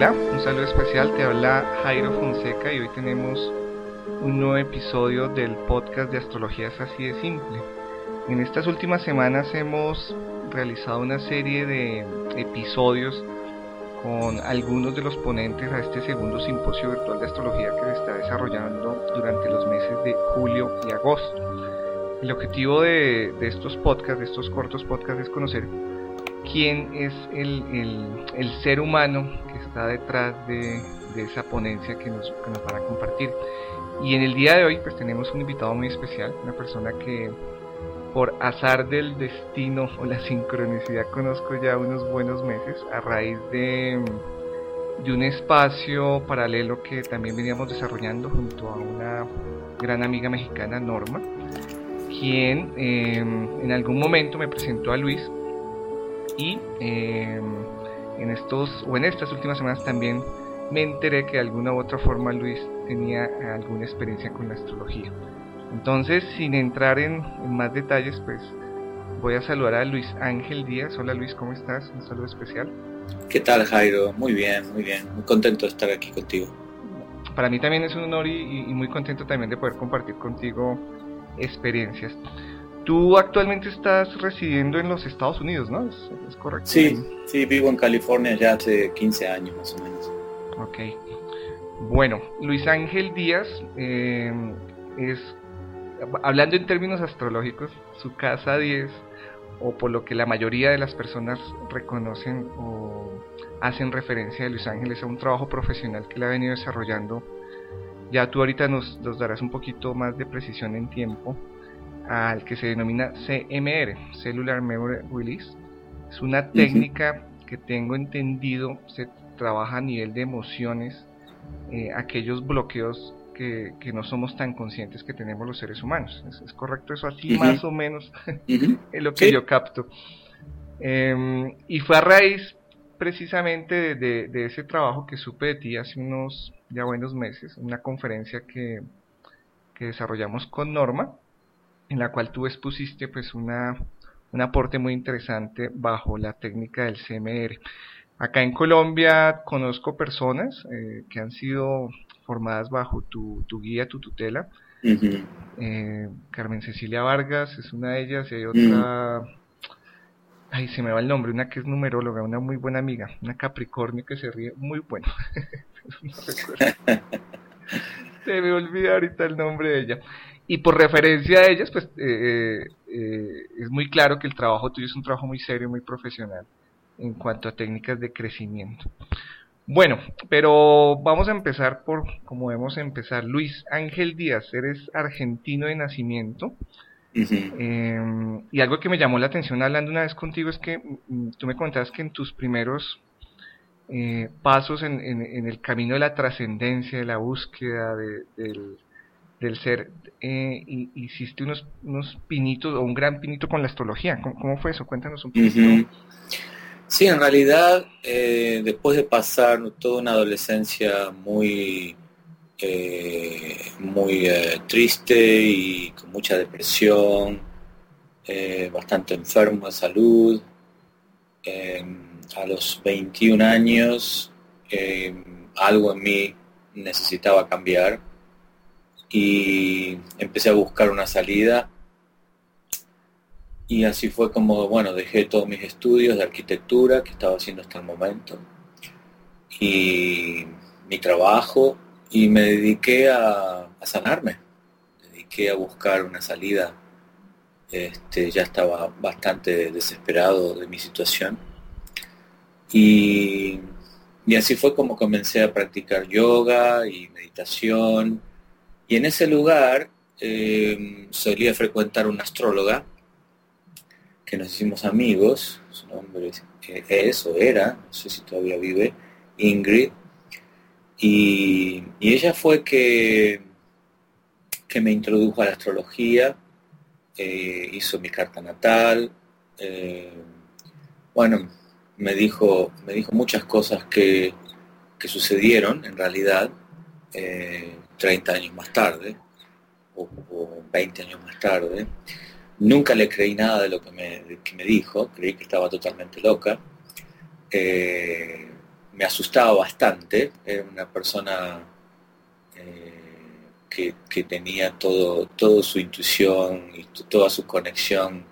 Hola, un saludo especial, te habla Jairo Fonseca y hoy tenemos un nuevo episodio del podcast de Astrología es así de simple. En estas últimas semanas hemos realizado una serie de episodios con algunos de los ponentes a este segundo simposio virtual de astrología que se está desarrollando durante los meses de julio y agosto. El objetivo de, estos podcasts, de estos cortos podcasts, es conocer quién es el, el ser humano está detrás de, esa ponencia que nos, que van a compartir. Y en el día de hoy pues tenemos un invitado muy especial, una persona que por azar del destino o la sincronicidad conozco ya unos buenos meses a raíz de, de un espacio paralelo que también veníamos desarrollando junto a una gran amiga mexicana, Norma, quien em, en algún momento me presentó a Luis y eh, en estos o en estas últimas semanas también me enteré que de alguna u otra forma Luis tenía alguna experiencia con la astrología. Entonces, sin entrar en, más detalles, pues voy a saludar a Luis Ángel Díaz. Hola Luis, ¿cómo estás? Un saludo especial. ¿Qué tal Jairo? Muy bien, muy bien. Muy contento de estar aquí contigo. Para mí también es un honor y muy contento también de poder compartir contigo experiencias. Tú actualmente estás residiendo en los Estados Unidos, ¿no? ¿Es, correcto? Sí, sí, vivo en California ya hace 15 años más o menos. Ok. Bueno, Luis Ángel Díaz eh, es, hablando en términos astrológicos, su casa 10, o por lo que la mayoría de las personas reconocen o hacen referencia de Luis Ángel, es a un trabajo profesional que le ha venido desarrollando. Ya tú ahorita nos, nos darás un poquito más de precisión en tiempo al que se denomina CMR, Cellular Memory Release. Es una técnica que tengo entendido se trabaja a nivel de emociones, eh, aquellos bloqueos que, no somos tan conscientes que tenemos los seres humanos. ¿Es, correcto eso? Así más o menos es lo que yo capto. Em, y fue a raíz precisamente de, de, ese trabajo que supe de ti hace unos ya buenos meses, una conferencia que, que desarrollamos con Norma, en la cual tú expusiste pues una, un aporte muy interesante bajo la técnica del CMR. Acá en Colombia conozco personas eh, que han sido formadas bajo tu, tu guía, tu tutela. Eh, Carmen Cecilia Vargas es una de ellas y hay otra, ay, se me va el nombre, una que es numeróloga, una muy buena amiga, una Capricornio que se ríe muy bueno. se me olvida ahorita el nombre de ella. Y por referencia a ellas, pues eh, eh, es muy claro que el trabajo tuyo es un trabajo muy serio, muy profesional en cuanto a técnicas de crecimiento. Bueno, pero vamos a empezar por como debemos empezar. Luis Ángel Díaz, eres argentino de nacimiento. Em, y algo que me llamó la atención hablando una vez contigo es que mm, tú me contabas que en tus primeros eh, pasos en, el camino de la trascendencia, de la búsqueda del, del ser, eh, hiciste unos, unos pinitos o un gran pinito con la astrología. ¿Cómo, fue eso? Cuéntanos un poquito. Sí, en realidad, eh, después de pasar toda una adolescencia muy, eh, muy triste y con mucha depresión, bastante enfermo de salud, a los 21 años algo en mí necesitaba cambiar y empecé a buscar una salida. Y así fue como, bueno, dejé todos mis estudios de arquitectura que estaba haciendo hasta el momento y mi trabajo y me dediqué a, sanarme, me dediqué a buscar una salida. Este, ya estaba bastante desesperado de mi situación. Y, y así fue como comencé a practicar yoga y meditación y en ese lugar eh, solía frecuentar una astróloga, que nos hicimos amigos, su nombre es o era, no sé si todavía vive, Ingrid, y, ella fue que, que me introdujo a la astrología, eh, hizo mi carta natal, eh, bueno, me dijo, me dijo muchas cosas que, que sucedieron en realidad. 30 años más tarde, o, 20 años más tarde. Nunca le creí nada de lo que me, dijo, creí que estaba totalmente loca. Eh, me asustaba bastante. Era una persona que, que, tenía todo, todo su intuición y toda su conexión.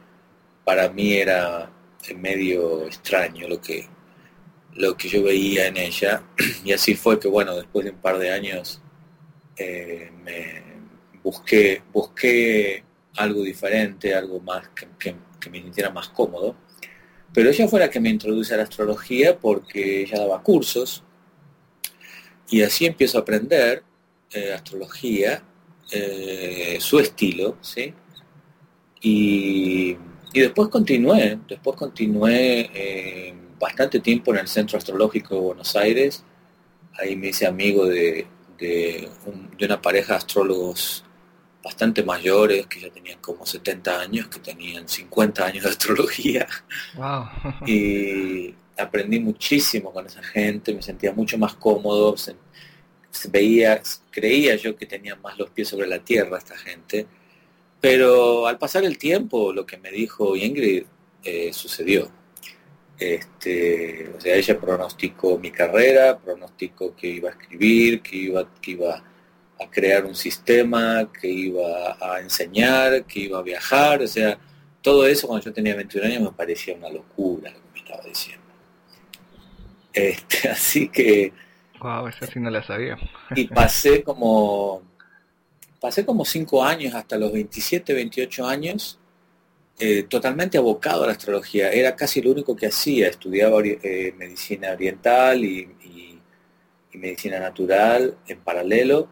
Para mí era medio extraño lo que, lo que yo veía en ella. Y así fue que, bueno, después de un par de años eh, me busqué, busqué algo diferente, algo más que, me sintiera más cómodo. Pero ella fue la que me introduce a la astrología porque ella daba cursos y así empiezo a aprender eh, astrología, eh, su estilo, ¿sí? Y, y, después continué, después continué bastante tiempo en el Centro Astrológico de Buenos Aires. Ahí me hice amigo de, de, una pareja de astrólogos bastante mayores, que ya tenían como 70 años, que tenían 50 años de astrología. y aprendí muchísimo con esa gente, me sentía mucho más cómodo, se, veía, creía yo que tenía más los pies sobre la tierra esta gente, pero al pasar el tiempo lo que me dijo Ingrid eh, sucedió. Este, o sea, ella pronosticó mi carrera, pronosticó que iba a escribir, que iba, que iba a crear un sistema, que iba a enseñar, que iba a viajar, o sea, todo eso cuando yo tenía 21 años me parecía una locura lo que me estaba diciendo. Este, así que... Wow, esa sí no la sabía. y pasé como, pasé como 5 años, hasta los 27, 28 años, eh, totalmente abocado a la astrología. Era casi lo único que hacía. Estudiaba eh, medicina oriental y, medicina natural en paralelo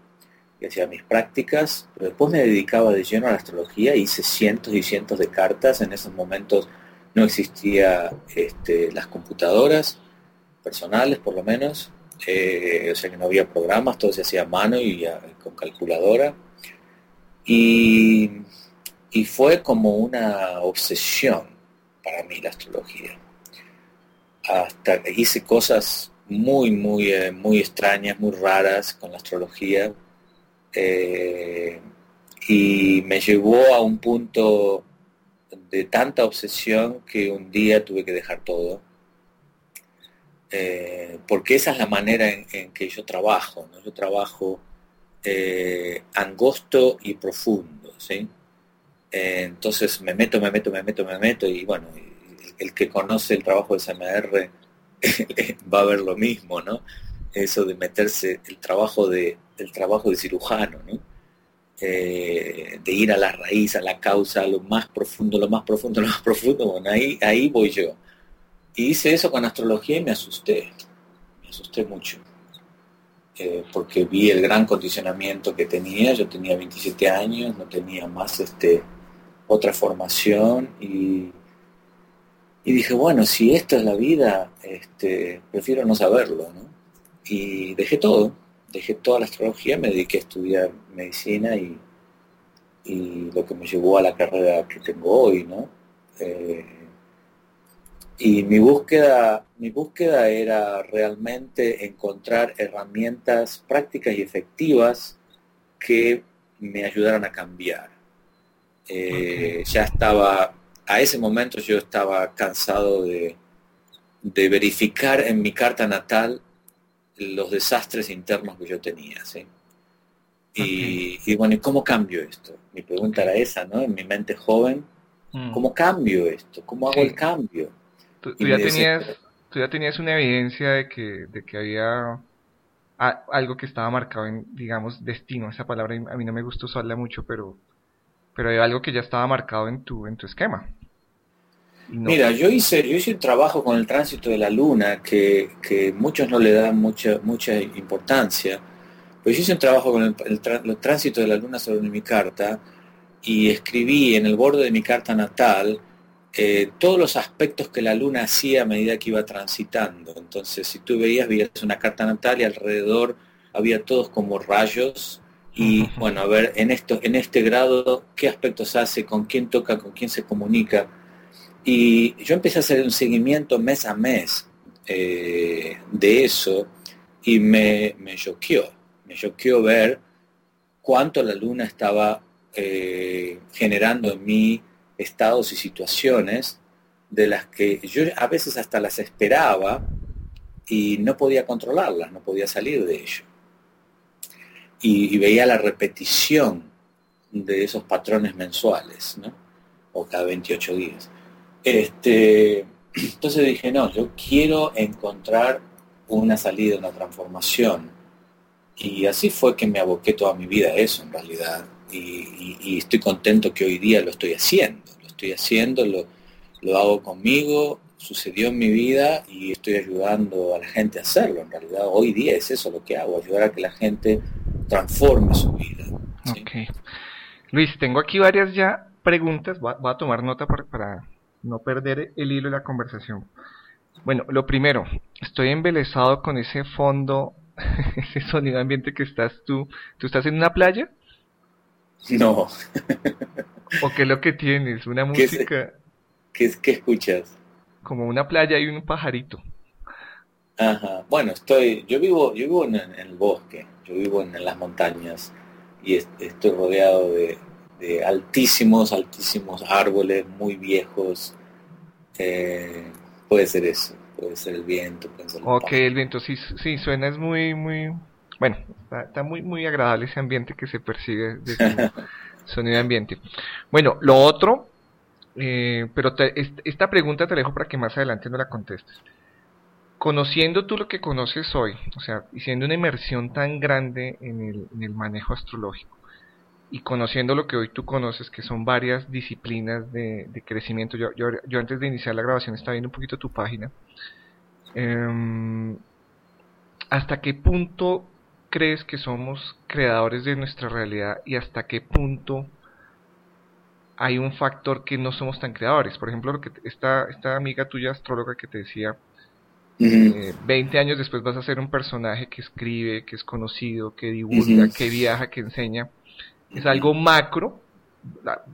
y hacía mis prácticas, pero después me dedicaba de lleno a la astrología, hice cientos y cientos de cartas. En esos momentos no existía este, las computadoras personales, por lo menos. Eh, o sea que no había programas, todo se hacía a mano y con calculadora. Y y fue como una obsesión para mí la astrología. Hasta hice cosas muy, muy, eh, muy extrañas, muy raras con la astrología. Eh, y me llevó a un punto de tanta obsesión que un día tuve que dejar todo. Eh, porque esa es la manera en, que yo trabajo. Yo trabajo angosto y profundo. ¿sí? Eh, entonces me meto, me meto, me meto, me meto y bueno, el, que conoce el trabajo de SMR va a ver lo mismo, ¿no? Eso de meterse, el trabajo de, el trabajo de cirujano, ¿no? Eh, de ir a la raíz, a la causa, a lo más profundo, lo más profundo, lo más profundo, bueno, ahí, ahí voy yo. Y hice eso con astrología y me asusté, me asusté mucho. Eh, porque vi el gran condicionamiento que tenía, yo tenía 27 años, no tenía más este, otra formación y, y dije, bueno, si esto es la vida, este, prefiero no saberlo. Y dejé todo, dejé toda la astrología, me dediqué a estudiar medicina y, y lo que me llevó a la carrera que tengo hoy, ¿no? Eh, y mi búsqueda, mi búsqueda era realmente encontrar herramientas prácticas y efectivas que me ayudaran a cambiar. Eh, ya estaba, a ese momento yo estaba cansado de, verificar en mi carta natal los desastres internos que yo tenía. Y, bueno, ¿y cómo cambio esto? Mi pregunta era esa, ¿no? En mi mente joven, mm. ¿cómo cambio esto? ¿Cómo hago el cambio? Tú, ya tenías, tú ya tenías una evidencia de que, de que había algo que estaba marcado en, digamos, destino. Esa palabra a mí no me gusta usarla mucho, pero pero hay algo que ya estaba marcado en tu, en tu esquema. Mira, yo hice, yo hice un trabajo con el tránsito de la luna que, muchos no le dan mucha, mucha importancia, pero yo hice un trabajo con el, tránsito de la luna sobre mi carta y escribí en el borde de mi carta natal eh, todos los aspectos que la luna hacía a medida que iba transitando. Entonces, si tú veías, veías una carta natal y alrededor había todos como rayos y bueno, a ver, en, esto, en este grado, qué aspectos hace, con quién toca, con quién se comunica. Y yo empecé a hacer un seguimiento mes a mes eh, de eso y me, me choqueó, me choqueó ver cuánto la luna estaba eh, generando en mí estados y situaciones de las que yo a veces hasta las esperaba, y no podía controlarlas, no podía salir de ello. Y, veía la repetición de esos patrones mensuales, ¿no? O cada 28 días. Este, entonces dije, no, yo quiero encontrar una salida, una transformación. Y así fue que me aboqué toda mi vida a eso, en realidad. Y, estoy contento que hoy día lo estoy haciendo. Lo estoy haciendo, lo, lo hago conmigo sucedió en mi vida y estoy ayudando a la gente a hacerlo. En realidad hoy día es eso lo que hago, ayudar a que la gente transforme su vida. Luis, tengo aquí varias ya preguntas, voy a, tomar nota para, no perder el hilo de la conversación. Bueno, lo primero, estoy embelesado con ese fondo, ese sonido ambiente que estás tú. ¿Tú estás en una playa? No. ¿O qué es lo que tienes? ¿Una música? ¿Qué, qué escuchas? como una playa y un pajarito. Ajá. Bueno, estoy, yo vivo, yo vivo en, el bosque, yo vivo en, las montañas y estoy rodeado de, altísimos, altísimos árboles muy viejos. Eh, puede ser eso, puede ser el viento. Puede ser el ok, el viento sí, sí, suena es muy, muy, bueno, está, muy, muy agradable ese ambiente que se percibe de sonido ambiente. Bueno, lo otro eh, pero esta pregunta te dejo para que más adelante no la contestes. Conociendo tú lo que conoces hoy, o sea, y siendo una inmersión tan grande en el, manejo astrológico, y conociendo lo que hoy tú conoces, que son varias disciplinas de, crecimiento, yo, antes de iniciar la grabación estaba viendo un poquito tu página, em, ¿hasta qué punto crees que somos creadores de nuestra realidad y hasta qué punto hay un factor que no somos tan creadores. Por ejemplo, lo que esta, esta amiga tuya astróloga que te decía, 20 eh, años después vas a ser un personaje que escribe, que es conocido, que divulga, que viaja, que enseña. Es algo macro,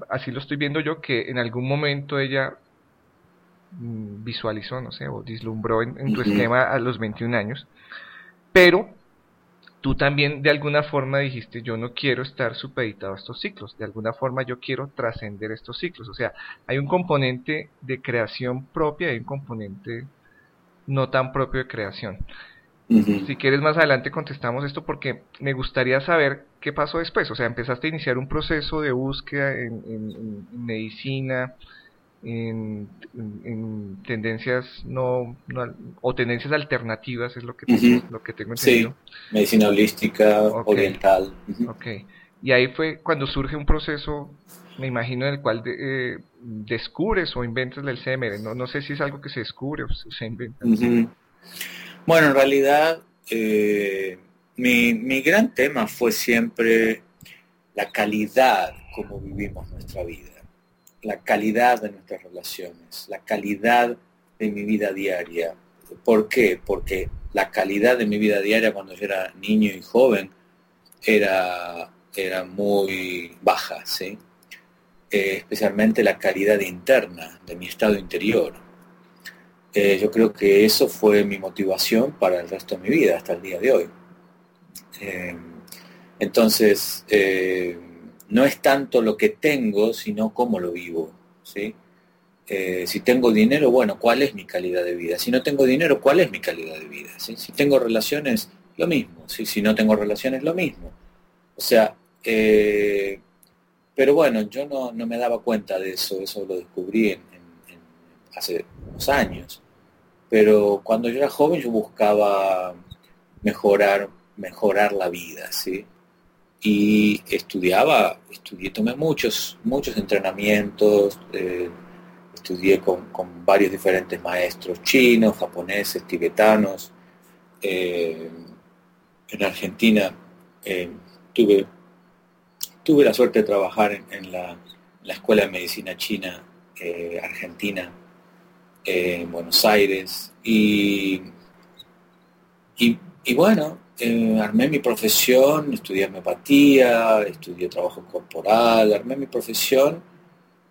así lo estoy viendo yo, que en algún momento ella mm, visualizó, no sé, o vislumbró en, en tu esquema a los 21 años, pero tú también de alguna forma dijiste, yo no quiero estar supeditado a estos ciclos, de alguna forma yo quiero trascender estos ciclos. O sea, hay un componente de creación propia y hay un componente no tan propio de creación. Si quieres más adelante contestamos esto porque me gustaría saber qué pasó después. O sea, empezaste a iniciar un proceso de búsqueda en medicina, en, tendencias no, o tendencias alternativas es lo que tengo, lo que tengo entendido. Sí, medicina holística, oriental. Ok, y ahí fue cuando surge un proceso, me imagino, en el cual eh, descubres o inventas el CMR. No, no sé si es algo que se descubre o se inventa. Bueno, en realidad eh, mi, mi gran tema fue siempre la calidad como vivimos nuestra vida la calidad de nuestras relaciones, la calidad de mi vida diaria. ¿Por qué? Porque la calidad de mi vida diaria cuando yo era niño y joven era, era muy baja, ¿sí? Eh, especialmente la calidad interna de mi estado interior. Eh, yo creo que eso fue mi motivación para el resto de mi vida hasta el día de hoy. Eh, entonces, no es tanto lo que tengo, sino cómo lo vivo. ¿sí? Si tengo dinero, bueno, ¿cuál es mi calidad de vida? Si no tengo dinero, ¿cuál es mi calidad de vida? Si tengo relaciones, lo mismo. Si no tengo relaciones, lo mismo. O sea, pero bueno, yo no, me daba cuenta de eso, eso lo descubrí hace unos años. Pero cuando yo era joven yo buscaba mejorar, mejorar la vida, ¿sí? y estudiaba, estudié, tomé muchos, muchos entrenamientos, eh, estudié con, varios diferentes maestros chinos, japoneses, tibetanos. Eh, en Argentina eh, tuve, tuve la suerte de trabajar en, la, Escuela de Medicina China Argentina en Buenos Aires y, y bueno, eh, armé mi profesión, estudié homeopatía, estudié trabajo corporal, armé mi profesión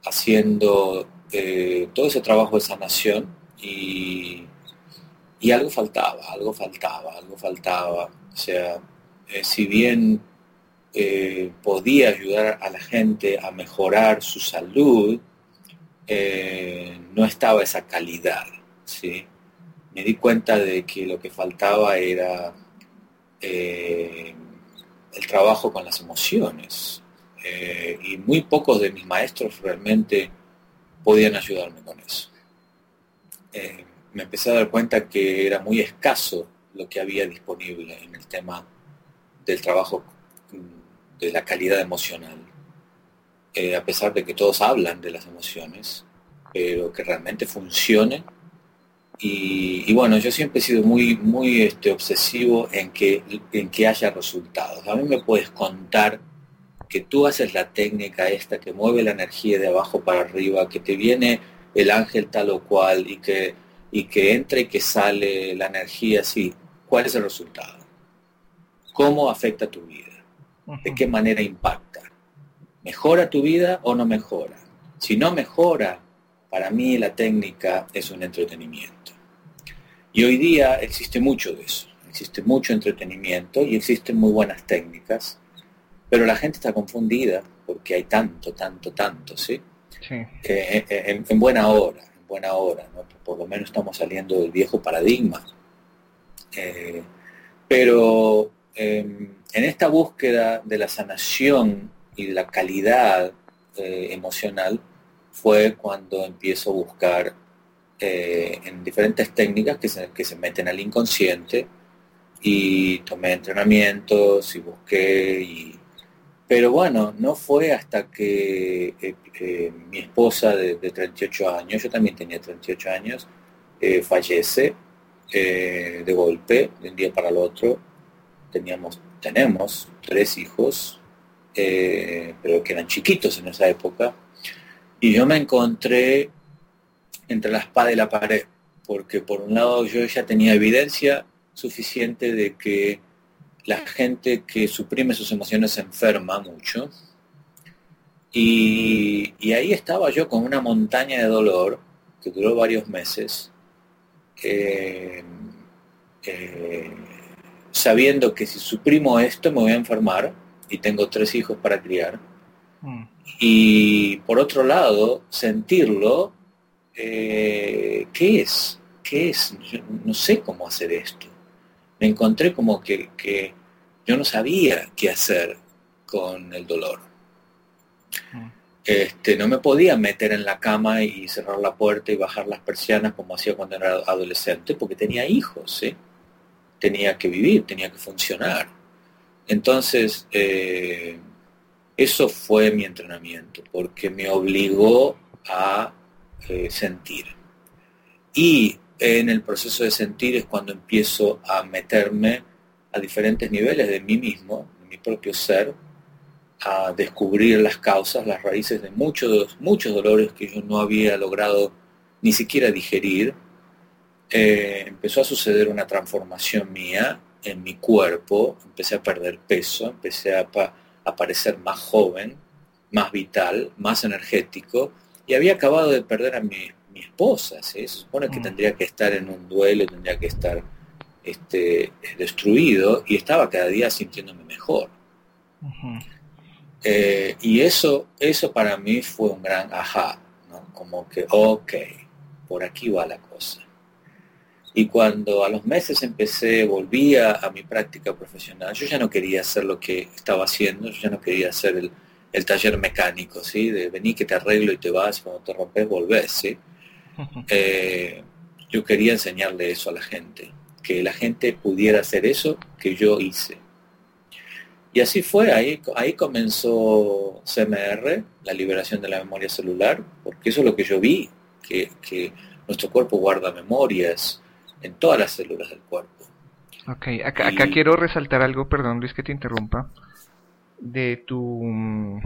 haciendo eh, todo ese trabajo de sanación y, y, algo faltaba, algo faltaba, algo faltaba. O sea, eh, si bien podía ayudar a la gente a mejorar su salud, no estaba esa calidad, ¿sí? me di cuenta de que lo que faltaba era eh, el trabajo con las emociones. Eh, y muy pocos de mis maestros realmente podían ayudarme con eso. Eh, me empecé a dar cuenta que era muy escaso lo que había disponible en el tema del trabajo de la calidad emocional. a pesar de que todos hablan de las emociones, pero que realmente funcione y, bueno, yo siempre he sido muy, muy este, obsesivo en que, en que haya resultados. A mí me puedes contar que tú haces la técnica esta que mueve la energía de abajo para arriba, que te viene el ángel tal o cual y que, y que entra y que sale la energía así. ¿Cuál es el resultado? ¿Cómo afecta tu vida? ¿De qué manera impacta? ¿Mejora tu vida o no mejora? Si no mejora, para mí la técnica es un entretenimiento. Y hoy día existe mucho de eso, existe mucho entretenimiento y existen muy buenas técnicas, pero la gente está confundida porque hay tanto, tanto, tanto, ¿sí? sí. Eh, eh, en, buena hora, en buena hora, ¿no? por lo menos estamos saliendo del viejo paradigma. Eh, pero em, en esta búsqueda de la sanación y la calidad emocional fue cuando empiezo a buscar eh, en diferentes técnicas que se, que se meten al inconsciente y tomé entrenamientos y busqué y pero bueno, no fue hasta que eh, eh, mi esposa de, 38 años, yo también tenía 38 años, fallece de golpe, de un día para el otro. Teníamos, tenemos tres hijos, pero que eran chiquitos en esa época. Y yo me encontré entre la espada y la pared, porque por un lado yo ya tenía evidencia suficiente de que la gente que suprime sus emociones se enferma mucho. Y, ahí estaba yo con una montaña de dolor que duró varios meses, eh, eh, sabiendo que si suprimo esto me voy a enfermar y tengo tres hijos para criar. Mm. Y por otro lado, sentirlo eh, ¿qué es? ¿Qué es? no sé cómo hacer esto. Me encontré como que, yo no sabía qué hacer con el dolor. Mm. Este, no me podía meter en la cama y cerrar la puerta y bajar las persianas como hacía cuando era adolescente, porque tenía hijos, tenía que vivir, tenía que funcionar. Entonces, eh, eso fue mi entrenamiento, porque me obligó a eh, sentir. Y en el proceso de sentir es cuando empiezo a meterme a diferentes niveles de mí mismo, de mi propio ser, a descubrir las causas, las raíces de muchos, muchos dolores que yo no había logrado ni siquiera digerir. Eh, empezó a suceder una transformación mía en mi cuerpo, empecé a perder peso, empecé a, a parecer más joven, más vital, más energético, y había acabado de perder a mi, esposa, se supone que mm. tendría que estar en un duelo, tendría que estar este, destruido y estaba cada día sintiéndome mejor. Eh, y eso, eso para mí fue un gran ajá, como que, ok, por aquí va la cosa. Y cuando a los meses empecé, volvía a mi práctica profesional, yo ya no quería hacer lo que estaba haciendo, yo ya no quería hacer el, el taller mecánico, ¿sí? De venir que te arreglo y te vas, cuando te rompes volvés, ¿sí? Eh, yo quería enseñarle eso a la gente, que la gente pudiera hacer eso que yo hice. Y así fue, ahí, ahí comenzó CMR, la liberación de la memoria celular, porque eso es lo que yo vi, que, que nuestro cuerpo guarda memorias en todas las células del cuerpo. Ok, acá, acá quiero resaltar algo, perdón Luis que te interrumpa de tu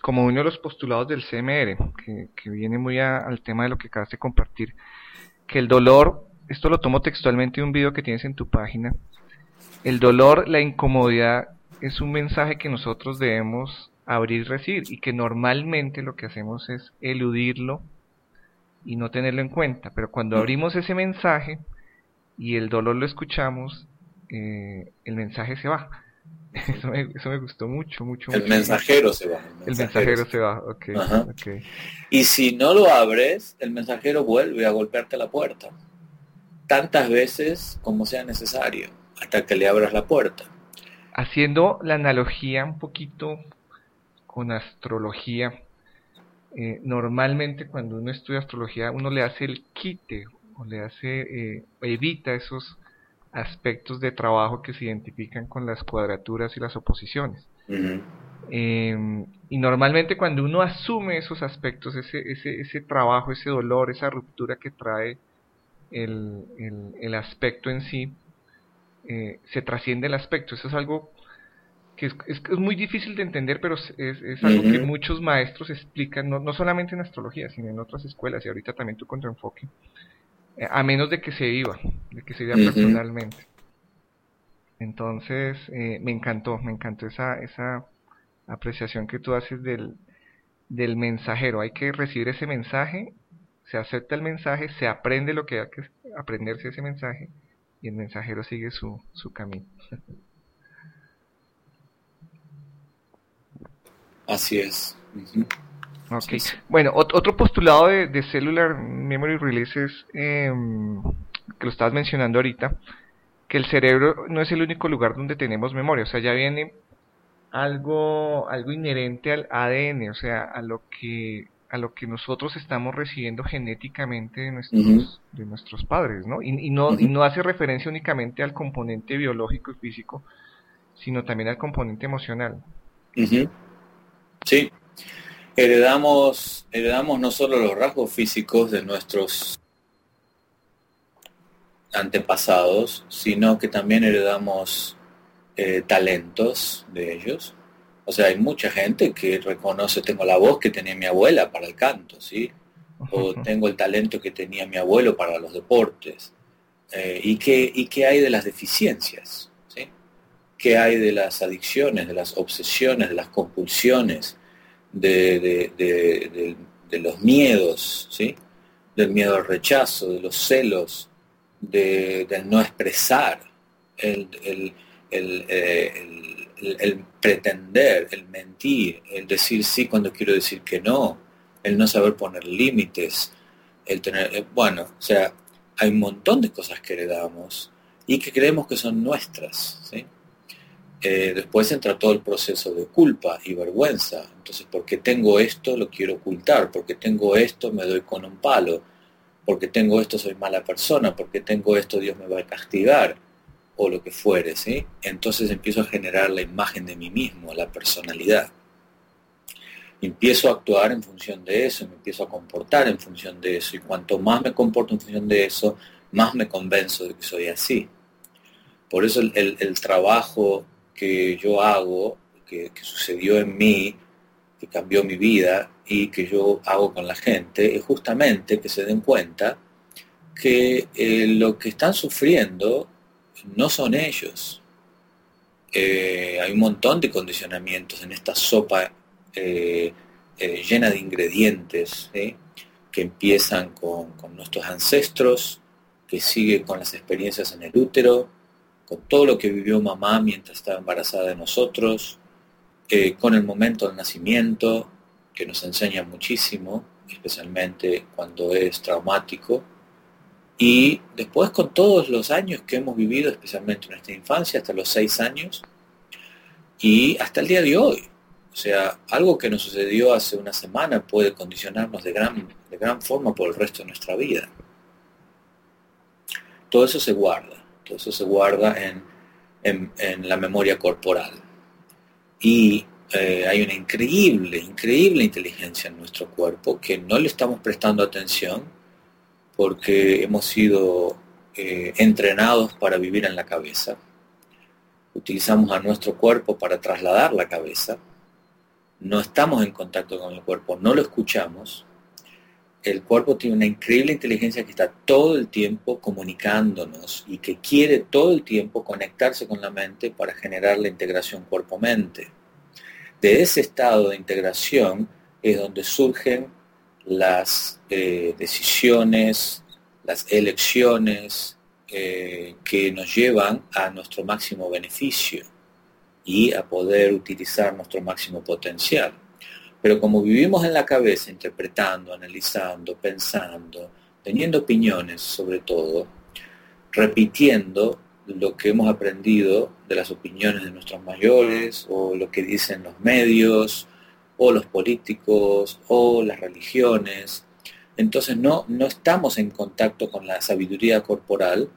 como uno de los postulados del CMR que, viene muy al tema de lo que acabas de compartir que el dolor esto lo tomo textualmente de un video que tienes en tu página el dolor la incomodidad es un mensaje que nosotros debemos abrir y recibir y que normalmente lo que hacemos es eludirlo y no tenerlo en cuenta pero cuando mm. abrimos ese mensaje y el dolor lo escuchamos eh, el mensaje se va Eso me, eso me gustó mucho, mucho. El mensajero se va. El mensajero, se va, okay, Y si no lo abres, el mensajero vuelve a golpearte la puerta. tantas veces como sea necesario, hasta que le abras la puerta. Haciendo la analogía un poquito con astrología, eh, normalmente cuando uno estudia astrología uno le hace el quite o le hace, eh, evita esos aspectos de trabajo que se identifican con las cuadraturas y las oposiciones. Em, y normalmente cuando uno asume esos aspectos, ese, ese, ese trabajo, ese dolor, esa ruptura que trae el, el, aspecto en sí, eh, se trasciende el aspecto. Eso es algo que es, es, muy difícil de entender, pero es, es algo que muchos maestros explican, no, no, solamente en astrología, sino en otras escuelas, y ahorita también tu contraenfoque, a menos de que se viva, de que se viva personalmente. Entonces, eh, me encantó, me encantó esa, esa apreciación que tú haces del, del mensajero. Hay que recibir ese mensaje, se acepta el mensaje, se aprende lo que hay que aprenderse ese mensaje y el mensajero sigue su, su camino. Así es. Bueno, otro postulado de, Cellular Memory Release es, em, que lo estabas mencionando ahorita, que el cerebro no es el único lugar donde tenemos memoria. O sea, ya viene algo, algo inherente al ADN, o sea, a lo que a lo que nosotros estamos recibiendo genéticamente de nuestros, de nuestros padres, ¿no? Y, no, y no hace referencia únicamente al componente biológico y físico, sino también al componente emocional. Sí, heredamos, heredamos no solo los rasgos físicos de nuestros antepasados, sino que también heredamos eh, talentos de ellos. O sea, hay mucha gente que reconoce, tengo la voz que tenía mi abuela para el canto, ¿sí? O tengo el talento que tenía mi abuelo para los deportes. Eh, ¿y, qué, ¿Y qué hay de las deficiencias? ¿sí? ¿Qué hay de las adicciones, de las obsesiones, de las compulsiones, de, de los miedos, ¿sí? del miedo al rechazo, de los celos, del no expresar, el, eh, el, pretender, el mentir, el decir sí cuando quiero decir que no, el no saber poner límites, el tener, eh, bueno, o sea, hay un montón de cosas que heredamos y que creemos que son nuestras. ¿sí? Eh, después entra todo el proceso de culpa y vergüenza. Entonces, porque tengo esto, lo quiero ocultar, porque tengo esto, me doy con un palo, porque tengo esto, soy mala persona, porque tengo esto, Dios me va a castigar. O lo que fuere, ¿sí? Entonces empiezo a generar la imagen de mí mismo, la personalidad. Empiezo a actuar en función de eso, me empiezo a comportar en función de eso, y cuanto más me comporto en función de eso, más me convenzo de que soy así. Por eso el, trabajo que yo hago, que, sucedió en mí, que cambió mi vida y que yo hago con la gente, es justamente que se den cuenta que eh, lo que están sufriendo no son ellos. Eh, hay un montón de condicionamientos en esta sopa eh, llena de ingredientes que empiezan con, nuestros ancestros, que sigue con las experiencias en el útero, con todo lo que vivió mamá mientras estaba embarazada de nosotros, con el momento del nacimiento, que nos enseña muchísimo, especialmente cuando es traumático, y después con todos los años que hemos vivido, especialmente en nuestra infancia, hasta los seis años, y hasta el día de hoy. O sea, algo que nos sucedió hace una semana puede condicionarnos de gran, de gran forma por el resto de nuestra vida. Todo eso se guarda, eso se guarda en, en, la memoria corporal. Y eh, hay una increíble, increíble inteligencia en nuestro cuerpo que no le estamos prestando atención porque hemos sido eh, entrenados para vivir en la cabeza. Utilizamos a nuestro cuerpo para trasladar la cabeza. No estamos en contacto con el cuerpo, no lo escuchamos. El cuerpo tiene una increíble inteligencia que está todo el tiempo comunicándonos y que quiere todo el tiempo conectarse con la mente para generar la integración cuerpo-mente. De ese estado de integración es donde surgen las eh, decisiones, las elecciones eh, que nos llevan a nuestro máximo beneficio y a poder utilizar nuestro máximo potencial. Pero como vivimos en la cabeza, interpretando, analizando, pensando, teniendo opiniones sobre todo, repitiendo lo que hemos aprendido de las opiniones de nuestros mayores o lo que dicen los medios o los políticos o las religiones. Entonces no, no estamos en contacto con la sabiduría corporal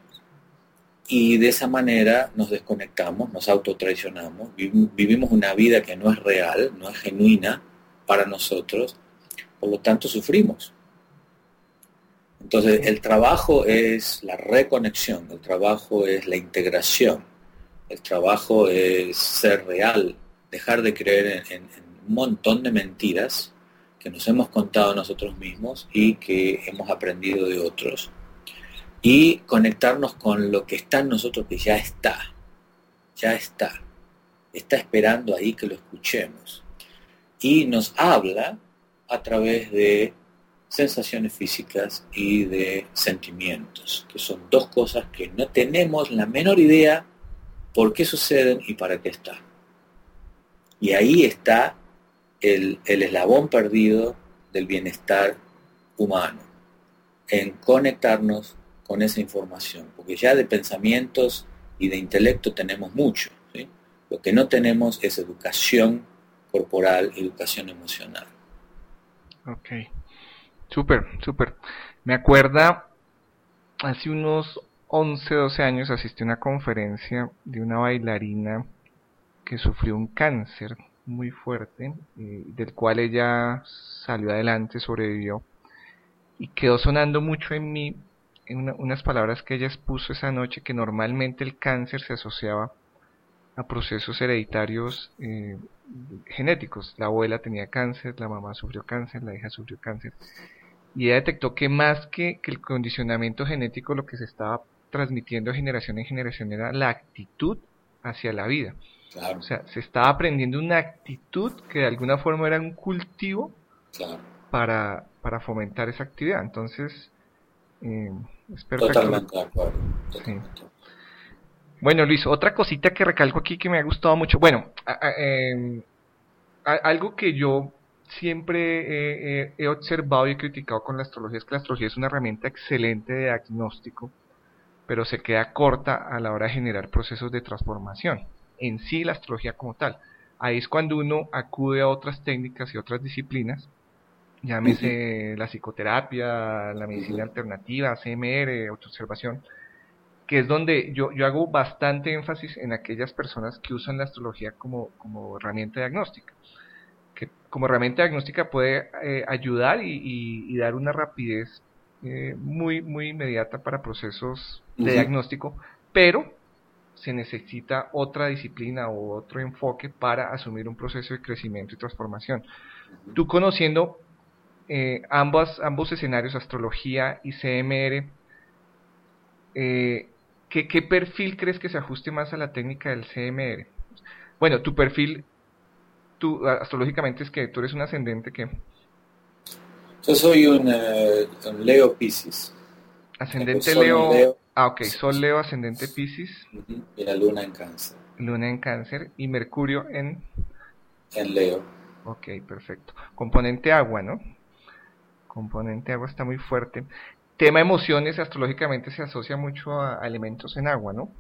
y de esa manera nos desconectamos, nos autotraicionamos, vivimos una vida que no es real, no es genuina para nosotros, por lo tanto sufrimos. Entonces, el trabajo es la reconexión, el trabajo es la integración, el trabajo es ser real, dejar de creer en, un montón de mentiras que nos hemos contado nosotros mismos y que hemos aprendido de otros. Y conectarnos con lo que está en nosotros, que ya está, ya está, está esperando ahí que lo escuchemos. Y nos habla a través de sensaciones físicas y de sentimientos, que son dos cosas que no tenemos la menor idea por qué suceden y para qué están. Y ahí está el, el eslabón perdido del bienestar humano, en conectarnos con esa información, porque ya de pensamientos y de intelecto tenemos mucho. Lo que no tenemos es educación corporal, educación emocional. Ok. Súper, súper. Me acuerda, hace unos 11, 12 años asistí a una conferencia de una bailarina que sufrió un cáncer muy fuerte, eh, del cual ella salió adelante, sobrevivió, y quedó sonando mucho en mí en unas palabras que ella expuso esa noche, que normalmente el cáncer se asociaba a procesos hereditarios eh, genéticos. La abuela tenía cáncer, la mamá sufrió cáncer, la hija sufrió cáncer y ella detectó que más que, que, el condicionamiento genético lo que se estaba transmitiendo de generación en generación era la actitud hacia la vida. O sea, se estaba aprendiendo una actitud que de alguna forma era un cultivo para, para fomentar esa actividad. Entonces, eh, es perfecto. Bueno, Luis, otra cosita que recalco aquí que me ha gustado mucho. Bueno, em, algo que yo siempre he, observado y he criticado con la astrología es que la astrología es una herramienta excelente de diagnóstico, pero se queda corta a la hora de generar procesos de transformación. En sí, la astrología como tal. Ahí es cuando uno acude a otras técnicas y otras disciplinas, llámese la psicoterapia, la medicina alternativa, CMR, observación, que es donde yo, yo hago bastante énfasis en aquellas personas que usan la astrología como, como herramienta diagnóstica como herramienta diagnóstica puede eh, ayudar y, dar una rapidez eh, muy, muy inmediata para procesos de diagnóstico, pero se necesita otra disciplina o otro enfoque para asumir un proceso de crecimiento y transformación. Tú conociendo eh, ambos, ambos escenarios, astrología y CMR, ¿qué, ¿qué perfil crees que se ajuste más a la técnica del CMR? Bueno, tu perfil tú astrológicamente es que tú eres un ascendente que... Yo soy un, eh, Leo Pisces. Ascendente Leo, Ah, ok, Sol Leo, ascendente Pisces. Y la luna en cáncer. Luna en cáncer y Mercurio en... En Leo. Ok, perfecto. Componente agua, ¿no? Componente agua está muy fuerte tema emociones astrológicamente se asocia mucho a, elementos en agua, ¿no?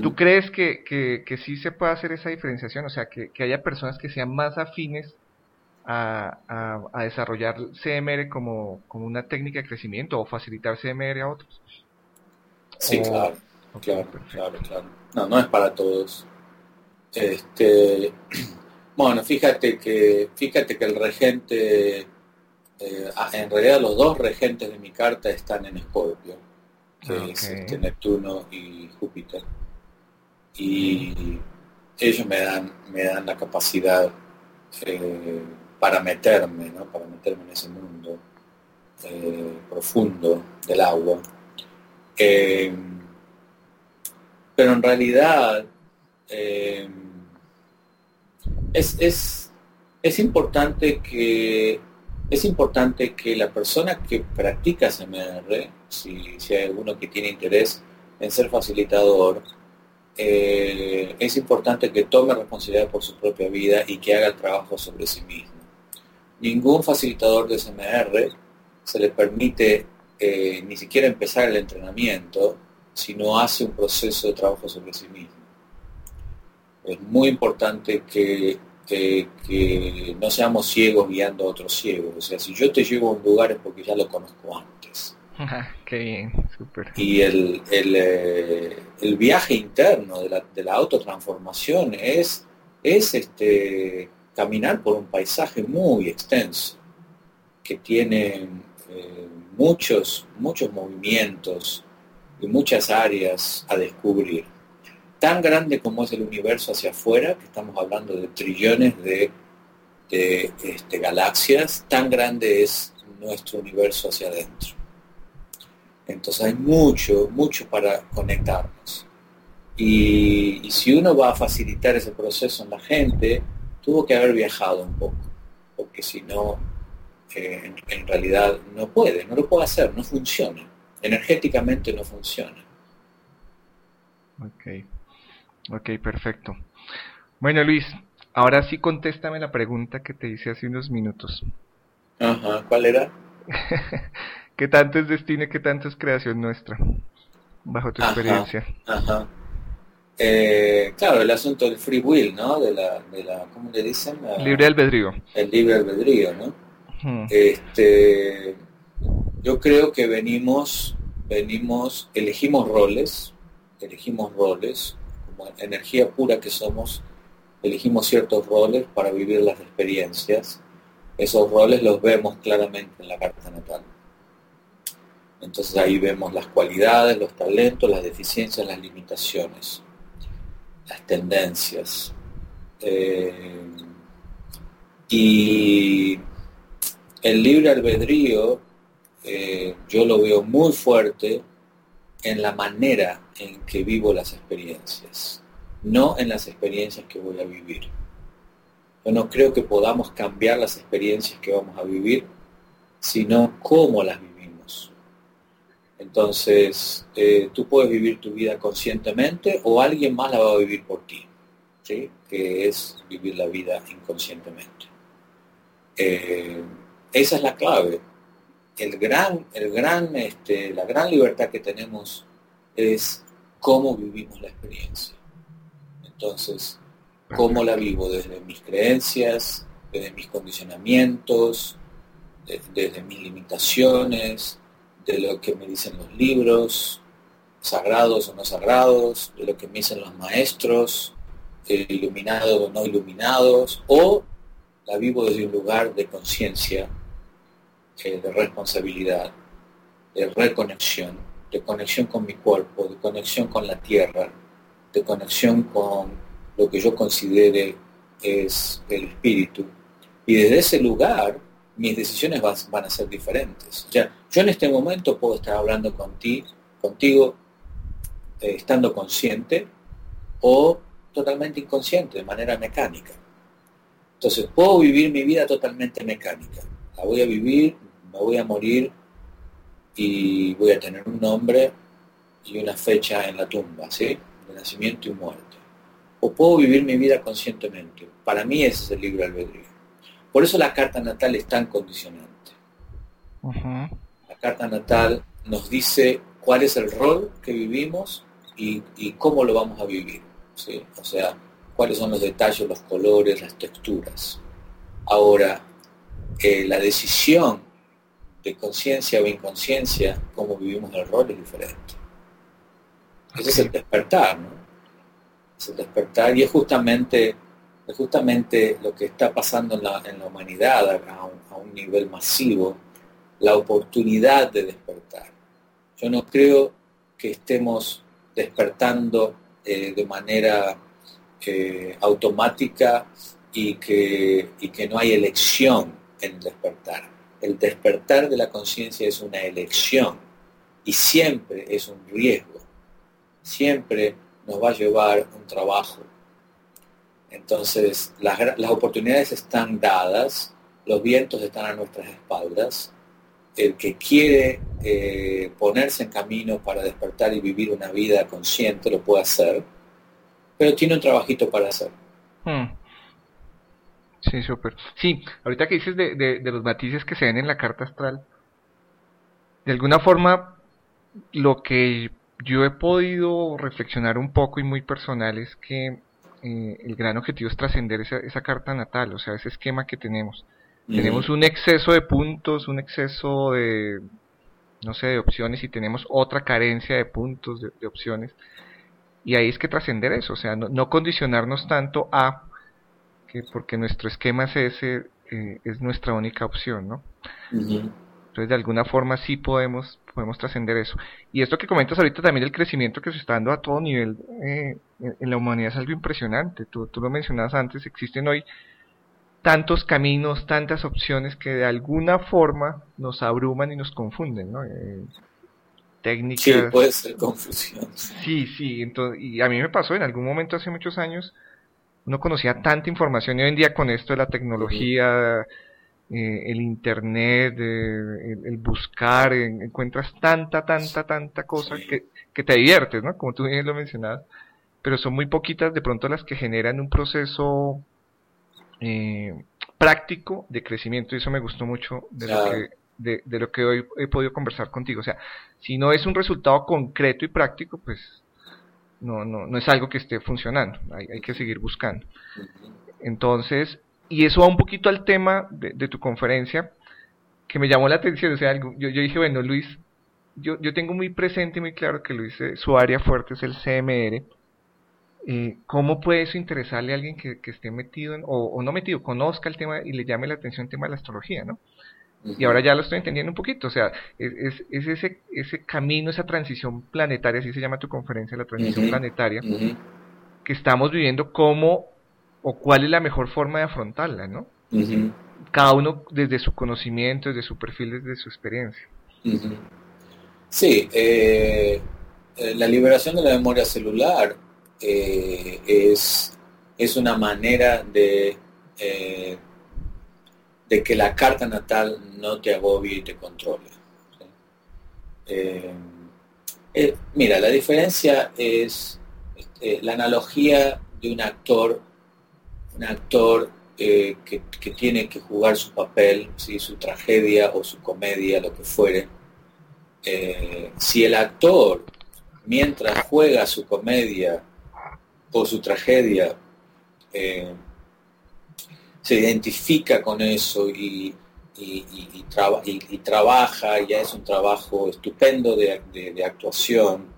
¿Tú crees que, que, sí se puede hacer esa diferenciación? O sea, que, haya personas que sean más afines a, a, desarrollar CMR como, como, una técnica de crecimiento o facilitar CMR a otros. Sí, claro, claro, claro, claro. No, no es para todos. Este, bueno, fíjate que, fíjate que el regente eh, ah, en realidad los dos regentes de mi carta están en Escorpio, que es este, Neptuno y Júpiter. Y ellos me dan, me dan la capacidad eh, para meterme, ¿no? para meterme en ese mundo eh, profundo del agua. pero en realidad es, es, es importante que es importante que la persona que practica CMR, si, si hay alguno que tiene interés en ser facilitador, eh, es importante que tome responsabilidad por su propia vida y que haga el trabajo sobre sí mismo. Ningún facilitador de CMR se le permite eh, ni siquiera empezar el entrenamiento si no hace un proceso de trabajo sobre sí mismo. Es muy importante que, que, no seamos ciegos guiando a otros ciegos. O sea, si yo te llevo a un lugar es porque ya lo conozco antes. Qué bien, súper. Y el, el, eh, el, viaje interno de la, de la autotransformación es, es este, caminar por un paisaje muy extenso, que tiene eh, muchos, muchos movimientos y muchas áreas a descubrir. Tan grande como es el universo hacia afuera, que estamos hablando de trillones de, este, galaxias, tan grande es nuestro universo hacia adentro. Entonces hay mucho, mucho para conectarnos. Y, si uno va a facilitar ese proceso en la gente, tuvo que haber viajado un poco, porque si no, eh, en, realidad no puede, no lo puede hacer, no funciona. Energéticamente no funciona. Ok, ok, perfecto. Bueno, Luis, ahora sí contéstame la pregunta que te hice hace unos minutos. Ajá, ¿cuál era? ¿Qué tanto es destino y qué tanto es creación nuestra? Bajo tu experiencia. Ajá. Eh, claro, el asunto del free will, ¿no? De la, de la ¿cómo le dicen? libre albedrío. El libre albedrío, ¿no? Este, yo creo que venimos, venimos, elegimos roles, elegimos roles, energía pura que somos, elegimos ciertos roles para vivir las experiencias. Esos roles los vemos claramente en la carta natal. Entonces ahí vemos las cualidades, los talentos, las deficiencias, las limitaciones las tendencias. Eh, y el libre albedrío eh, yo lo veo muy fuerte en la manera en que vivo las experiencias, no en las experiencias que voy a vivir. Yo no creo que podamos cambiar las experiencias que vamos a vivir, sino cómo las vivimos entonces, eh, tú puedes vivir tu vida conscientemente o alguien más la va a vivir por ti, ¿sí? que es vivir la vida inconscientemente. Eh, esa es la clave. El gran, el gran, este, la gran libertad que tenemos es cómo vivimos la experiencia. Entonces, cómo la vivo desde mis creencias, desde mis condicionamientos, desde mis limitaciones, de lo que me dicen los libros, sagrados o no sagrados, de lo que me dicen los maestros, eh, iluminados o no iluminados, o la vivo desde un lugar de conciencia, eh, de responsabilidad, de reconexión, de conexión con mi cuerpo, de conexión con la tierra, de conexión con lo que yo considere es el espíritu. Y desde ese lugar mis decisiones van a ser diferentes. O yo en este momento puedo estar hablando contigo, contigo eh, estando consciente o totalmente inconsciente, de manera mecánica. Entonces, puedo vivir mi vida totalmente mecánica. La voy a vivir, me voy a morir y voy a tener un nombre y una fecha en la tumba, ¿sí? De nacimiento y muerte. O puedo vivir mi vida conscientemente. Para mí ese es el libro albedrío. Por eso la carta natal es tan condicionante. La carta natal nos dice cuál es el rol que vivimos y, cómo lo vamos a vivir. O sea, cuáles son los detalles, los colores, las texturas. Ahora, eh, la decisión de conciencia o inconsciencia, cómo vivimos el rol es diferente. Ese es el despertar, ¿no? Es el despertar y es justamente es justamente lo que está pasando en la, humanidad a un, nivel masivo, la oportunidad de despertar. Yo no creo que estemos despertando eh, de manera eh, automática y que, y que no hay elección en despertar. El despertar de la conciencia es una elección y siempre es un riesgo. Siempre nos va a llevar un trabajo, entonces, las, oportunidades están dadas, los vientos están a nuestras espaldas. El que quiere eh, ponerse en camino para despertar y vivir una vida consciente lo puede hacer, pero tiene un trabajito para hacer. Hmm. Sí, súper. Sí, ahorita que dices de, de, los matices que se ven en la carta astral, de alguna forma lo que yo he podido reflexionar un poco y muy personal es que eh, el gran objetivo es trascender esa, esa, carta natal, o sea, ese esquema que tenemos. Tenemos un exceso de puntos, un exceso de, no sé, de opciones y tenemos otra carencia de puntos, de, opciones. Y ahí es que trascender eso, o sea, no, condicionarnos tanto a que porque nuestro esquema es ese, eh, es nuestra única opción, ¿no? Entonces, de alguna forma sí podemos podemos trascender eso. Y esto que comentas ahorita también el crecimiento que se está dando a todo nivel eh, en la humanidad es algo impresionante. Tú, tú lo mencionabas antes, existen hoy tantos caminos, tantas opciones que de alguna forma nos abruman y nos confunden, ¿no? Eh, técnicas. Sí, puede ser confusión. Sí, sí, entonces, y a mí me pasó en algún momento hace muchos años, no conocía tanta información y hoy en día con esto de la tecnología, eh, el internet, eh, el, buscar, encuentras tanta, tanta, tanta cosa que, que, te diviertes, ¿no? Como tú bien lo mencionabas, pero son muy poquitas de pronto las que generan un proceso eh, práctico de crecimiento y eso me gustó mucho de, lo que, de, de, lo que hoy he podido conversar contigo. O sea, si no es un resultado concreto y práctico, pues no, no, no es algo que esté funcionando, hay, hay que seguir buscando. Entonces, y eso va un poquito al tema de, tu conferencia, que me llamó la atención. O sea, yo, yo dije, bueno, Luis, yo, yo tengo muy presente y muy claro que Luis, su área fuerte es el CMR. Eh, ¿Cómo puede eso interesarle a alguien que, esté metido, o, no metido, conozca el tema y le llame la atención el tema de la astrología, ¿no? Y ahora ya lo estoy entendiendo un poquito, o sea, es, es, ese, ese camino, esa transición planetaria, así se llama tu conferencia, la transición planetaria, que estamos viviendo como o cuál es la mejor forma de afrontarla, ¿no? Cada uno desde su conocimiento, desde su perfil, desde su experiencia. Sí, eh, eh, la liberación de la memoria celular eh, es, es una manera de, de que la carta natal no te agobie y te controle. mira, la diferencia es la analogía de un actor un actor eh, que, tiene que jugar su papel, su tragedia o su comedia, lo que fuere, eh, si el actor, mientras juega su comedia o su tragedia, eh, se identifica con eso y, y, trabaja, ya es un trabajo estupendo de, de actuación,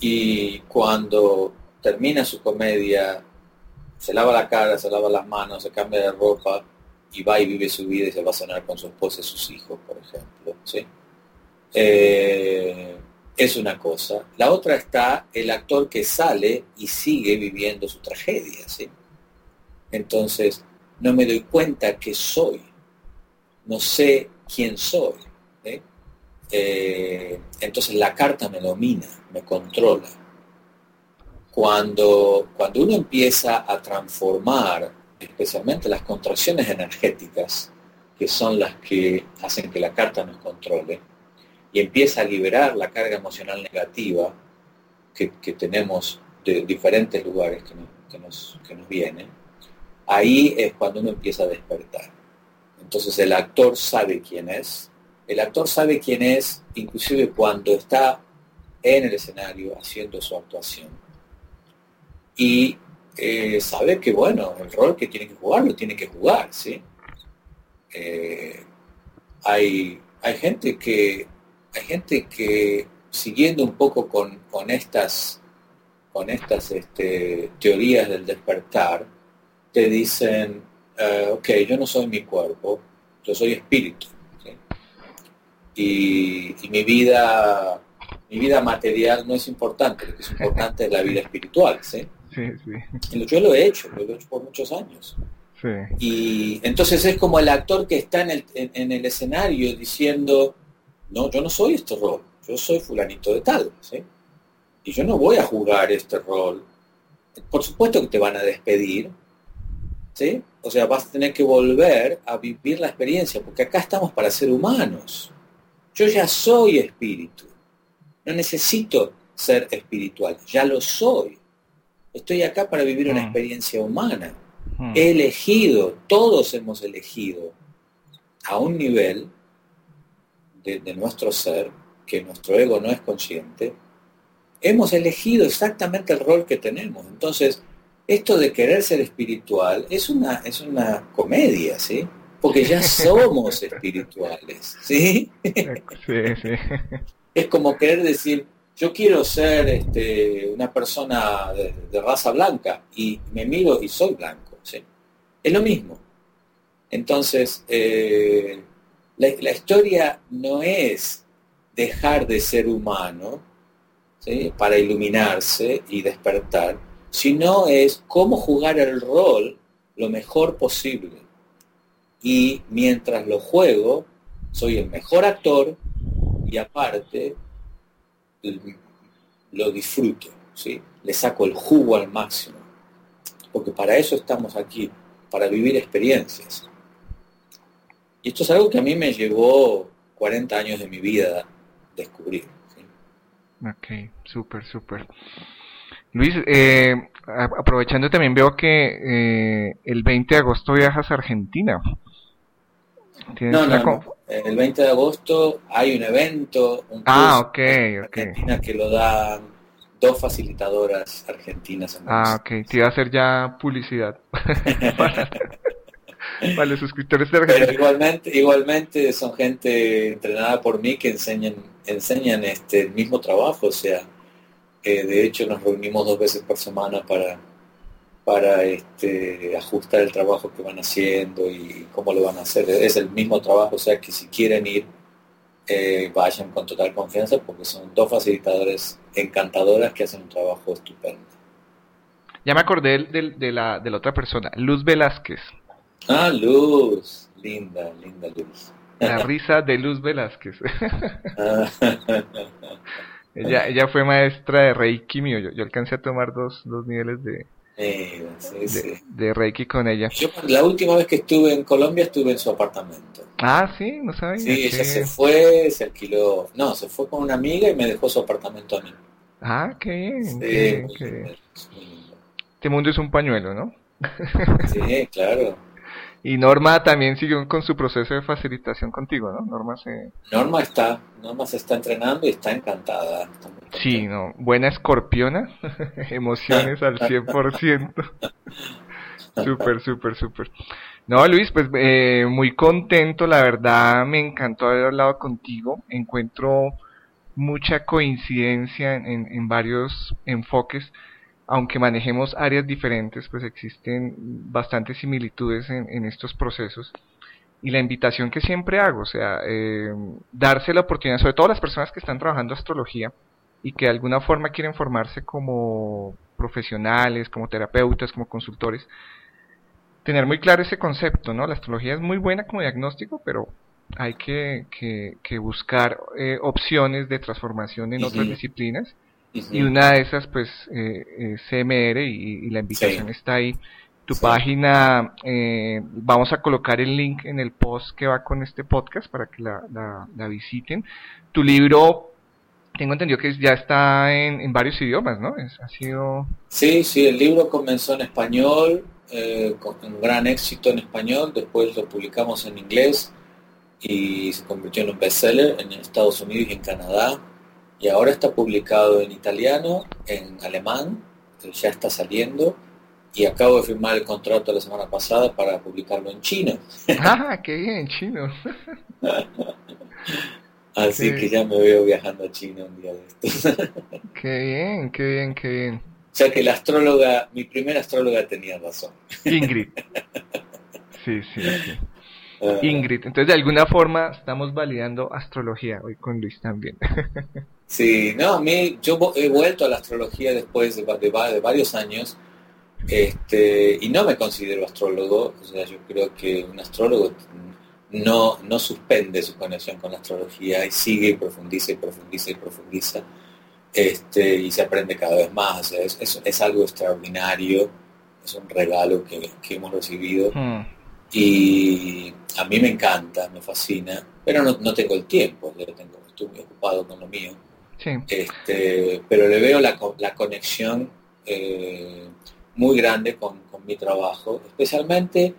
y cuando termina su comedia se lava la cara, se lava las manos, se cambia de ropa y va y vive su vida y se va a cenar con su esposa y sus hijos, por ejemplo. ¿sí? Eh, es una cosa. La otra está el actor que sale y sigue viviendo su tragedia. ¿sí? Entonces, no me doy cuenta que soy. No sé quién soy. Eh, entonces la carta me domina, me controla. Cuando, cuando uno empieza a transformar especialmente las contracciones energéticas, que son las que hacen que la carta nos controle, y empieza a liberar la carga emocional negativa que, tenemos de diferentes lugares que nos, que nos vienen, ahí es cuando uno empieza a despertar. Entonces el actor sabe quién es, el actor sabe quién es inclusive cuando está en el escenario haciendo su actuación y eh, sabe que, bueno, el rol que tiene que jugar lo tiene que jugar, ¿sí? Eh, hay, hay gente que hay gente que siguiendo un poco con, estas con estas este, teorías del despertar te dicen eh, ok yo no soy mi cuerpo yo soy espíritu y, y, mi vida mi vida material no es importante lo que es importante es la vida espiritual ¿sí? Yo lo he hecho, lo he hecho por muchos años. Y entonces es como el actor que está en el, en, el, escenario diciendo, no, yo no soy este rol, yo soy fulanito de tal, Y yo no voy a jugar este rol. Por supuesto que te van a despedir, ¿sí? O sea, vas a tener que volver a vivir la experiencia, porque acá estamos para ser humanos. Yo ya soy espíritu. No necesito ser espiritual, ya lo soy. Estoy acá para vivir una mm. experiencia humana. Mm. He elegido, todos hemos elegido a un nivel de, nuestro ser que nuestro ego no es consciente, hemos elegido exactamente el rol que tenemos. Entonces, esto de querer ser espiritual es una, es una comedia, ¿sí? Porque ya somos espirituales, ¿sí? Sí, sí. Es como querer decir, yo quiero ser este, una persona de, raza blanca y me miro y soy blanco, ¿sí? Es lo mismo. Entonces, eh, la, historia no es dejar de ser humano para iluminarse y despertar, sino es cómo jugar el rol lo mejor posible. Y mientras lo juego, soy el mejor actor y aparte lo disfruto, ¿sí? le saco el jugo al máximo. Porque para eso estamos aquí, para vivir experiencias. Y esto es algo que a mí me llevó 40 años de mi vida descubrir. Ok, súper, súper. Luis, eh, aprovechando también veo que eh, el 20 de agosto viajas a Argentina. No, no, el 20 de agosto hay un evento, un ah, okay, en Argentina que lo dan dos facilitadoras argentinas. ah, ok, te iba a hacer ya publicidad. Vale, suscriptores de Pero igualmente, igualmente son gente entrenada por mí que enseñan, enseñan este el mismo trabajo, o sea, de hecho nos reunimos dos veces por semana para, para este, ajustar el trabajo que van haciendo y cómo lo van a hacer. Es el mismo trabajo, o sea que si quieren ir, eh, vayan con total confianza porque son dos facilitadores encantadoras que hacen un trabajo estupendo. Ya me acordé de, la, de la otra persona, Luz Velázquez. Ah, Luz, linda, linda Luz. La risa de Luz Velázquez. ella, ella fue maestra de Reiki mío. Yo, alcancé a tomar dos, dos niveles de, de, Reiki con ella. Yo la última vez que estuve en Colombia estuve en su apartamento. Ah, sí, no sabía. Sí, ella se fue, se alquiló. No, se fue con una amiga y me dejó su apartamento a mí. Ah, qué bien. qué, Este mundo es un pañuelo, ¿no? sí, claro. Y Norma también siguió con su proceso de facilitación contigo, ¿no? Norma se... Norma está, Norma se está entrenando y está encantada. sí, no, buena escorpiona, emociones al 100%. súper, súper, súper. No, Luis, pues eh, muy contento, la verdad me encantó haber hablado contigo. Encuentro mucha coincidencia en, en varios enfoques aunque manejemos áreas diferentes, pues existen bastantes similitudes en, estos procesos. Y la invitación que siempre hago, o sea, eh, darse la oportunidad, sobre todo las personas que están trabajando astrología y que de alguna forma quieren formarse como profesionales, como terapeutas, como consultores, tener muy claro ese concepto, ¿no? La astrología es muy buena como diagnóstico, pero hay que, que, buscar eh, opciones de transformación en otras disciplinas y una de esas, pues, eh, CMR y, la invitación está ahí. Tu página, eh, vamos a colocar el link en el post que va con este podcast para que la, la, visiten. Tu libro, tengo entendido que ya está en, varios idiomas, ¿no? Es, ha sido... Sí, sí, el libro comenzó en español, eh, con un gran éxito en español, después lo publicamos en inglés y se convirtió en un bestseller en Estados Unidos y en Canadá y ahora está publicado en italiano, en alemán, ya está saliendo, y acabo de firmar el contrato la semana pasada para publicarlo en chino. Ah, qué bien, chino. Así que ya me veo viajando a China un día de estos. qué bien, qué bien, qué bien. O sea que la astróloga, mi primera astróloga tenía razón. Ingrid. Sí, sí, sí. Ah. Ingrid. Entonces, de alguna forma, estamos validando astrología hoy con Luis también. Sí, no, a mí, yo he vuelto a la astrología después de, de, varios años este, y no me considero astrólogo, o sea, yo creo que un astrólogo no, no suspende su conexión con la astrología y sigue y profundiza y profundiza y profundiza este, y se aprende cada vez más, es, es, algo extraordinario, es un regalo que, hemos recibido hmm. Y a mí me encanta, me fascina, pero no, no tengo el tiempo, yo tengo, estoy muy ocupado con lo mío este, pero le veo la, la conexión eh, muy grande con, mi trabajo, especialmente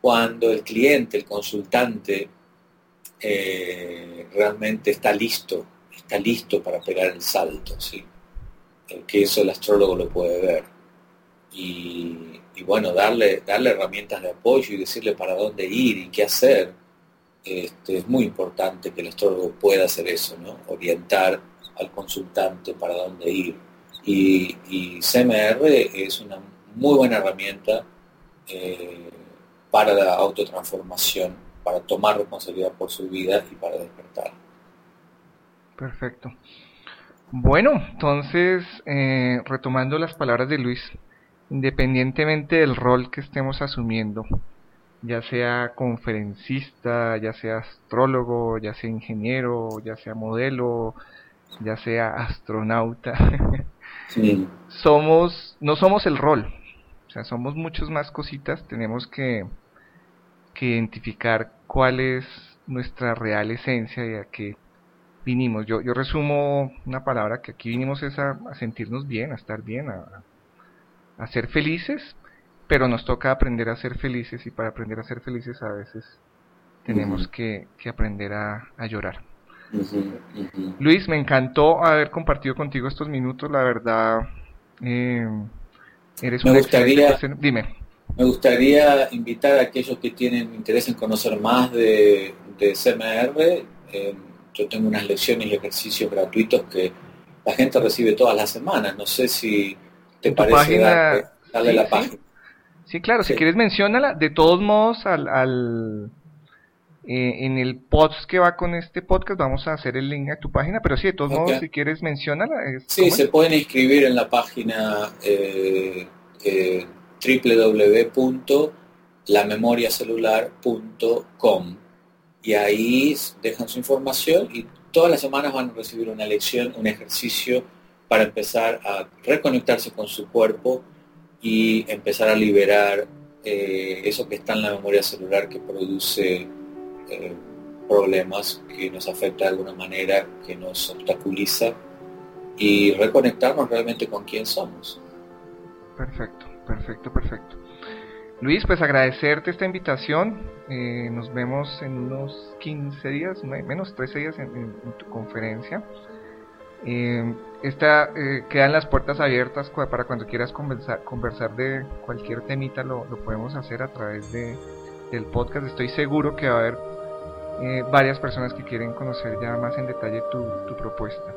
cuando el cliente, el consultante, eh, realmente está listo está listo para pegar el salto, ¿sí? que eso el astrólogo lo puede ver. Y, bueno, darle, darle herramientas de apoyo y decirle para dónde ir y qué hacer. Este, es muy importante que el astrólogo pueda hacer eso, ¿no? orientar al consultante para dónde ir. Y, CMR es una muy buena herramienta eh, para la autotransformación, para tomar responsabilidad por su vida y para despertar. Perfecto. Bueno, entonces, eh, retomando las palabras de Luis, independientemente del rol que estemos asumiendo, ya sea conferencista, ya sea astrólogo, ya sea ingeniero, ya sea modelo, ya sea astronauta, somos, no somos el rol, o sea, somos muchas más cositas, tenemos que, que identificar cuál es nuestra real esencia y a qué vinimos. Yo, yo resumo una palabra que aquí vinimos es a, sentirnos bien, a estar bien, a, a, ser felices, pero nos toca aprender a ser felices y para aprender a ser felices a veces tenemos que, que, aprender a, a llorar. Luis, me encantó haber compartido contigo estos minutos, la verdad. Eh, eres un gustaría, Dime. Me gustaría invitar a aquellos que tienen interés en conocer más de, de CMR. Eh, yo tengo unas lecciones y ejercicios gratuitos que la gente recibe todas las semanas. No sé si te parece la página. Sí, claro, si quieres menciónala. De todos modos, al, eh, en el post que va con este podcast vamos a hacer el link a tu página, pero sí, de todos modos, si quieres menciónala. sí, se pueden inscribir en la página eh, eh, www.lamemoriacelular.com y ahí dejan su información y todas las semanas van a recibir una lección, un ejercicio para empezar a reconectarse con su cuerpo y empezar a liberar eh, eso que está en la memoria celular que produce eh, problemas, que nos afecta de alguna manera, que nos obstaculiza y reconectarnos realmente con quién somos. Perfecto, perfecto, perfecto. Luis, pues agradecerte esta invitación. Eh, nos vemos en unos 15 días, menos 13 días en, tu conferencia. Esta, eh, quedan las puertas abiertas para cuando quieras conversar, conversar de cualquier temita, lo, podemos hacer a través de, del podcast. Estoy seguro que va a haber eh, varias personas que quieren conocer ya más en detalle tu, tu propuesta.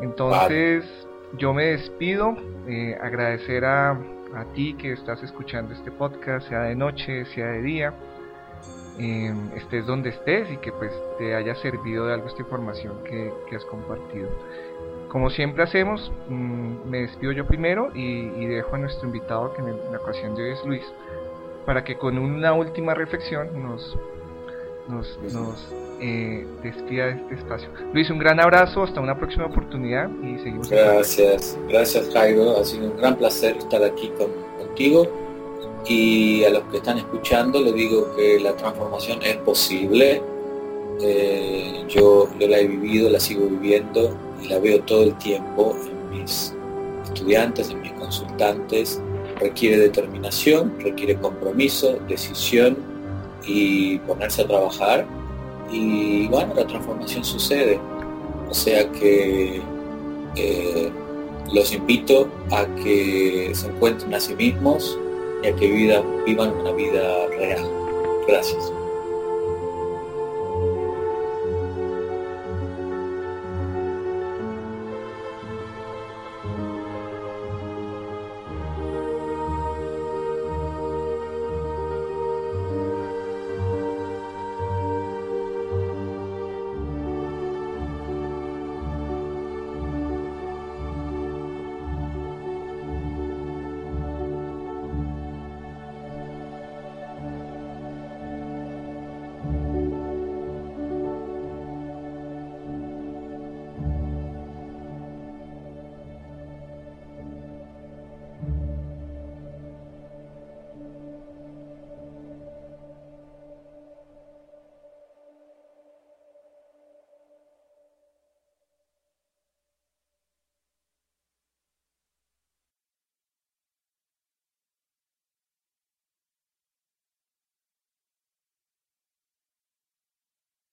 Entonces, yo me despido, agradecer a a ti que estás escuchando este podcast, sea de noche, sea de día, em, estés donde estés y que pues te haya servido de algo esta información que, has compartido. Como siempre hacemos, mm, me despido yo primero y, dejo a nuestro invitado, que en la ocasión de hoy es Luis, para que con una última reflexión nos, nos, nos eh, despida de este espacio. Luis, un gran abrazo, hasta una próxima oportunidad y seguimos. Gracias, gracias Jairo, ha sido un gran placer estar aquí contigo y a los que están escuchando les digo que la transformación es posible. Eh, yo, la he vivido, la sigo viviendo y la veo todo el tiempo en mis estudiantes, en mis consultantes. Requiere determinación, requiere compromiso, decisión y ponerse a trabajar y bueno, la transformación sucede. O sea que eh, los invito a que se encuentren a sí mismos y a que vivan una vida real. Gracias.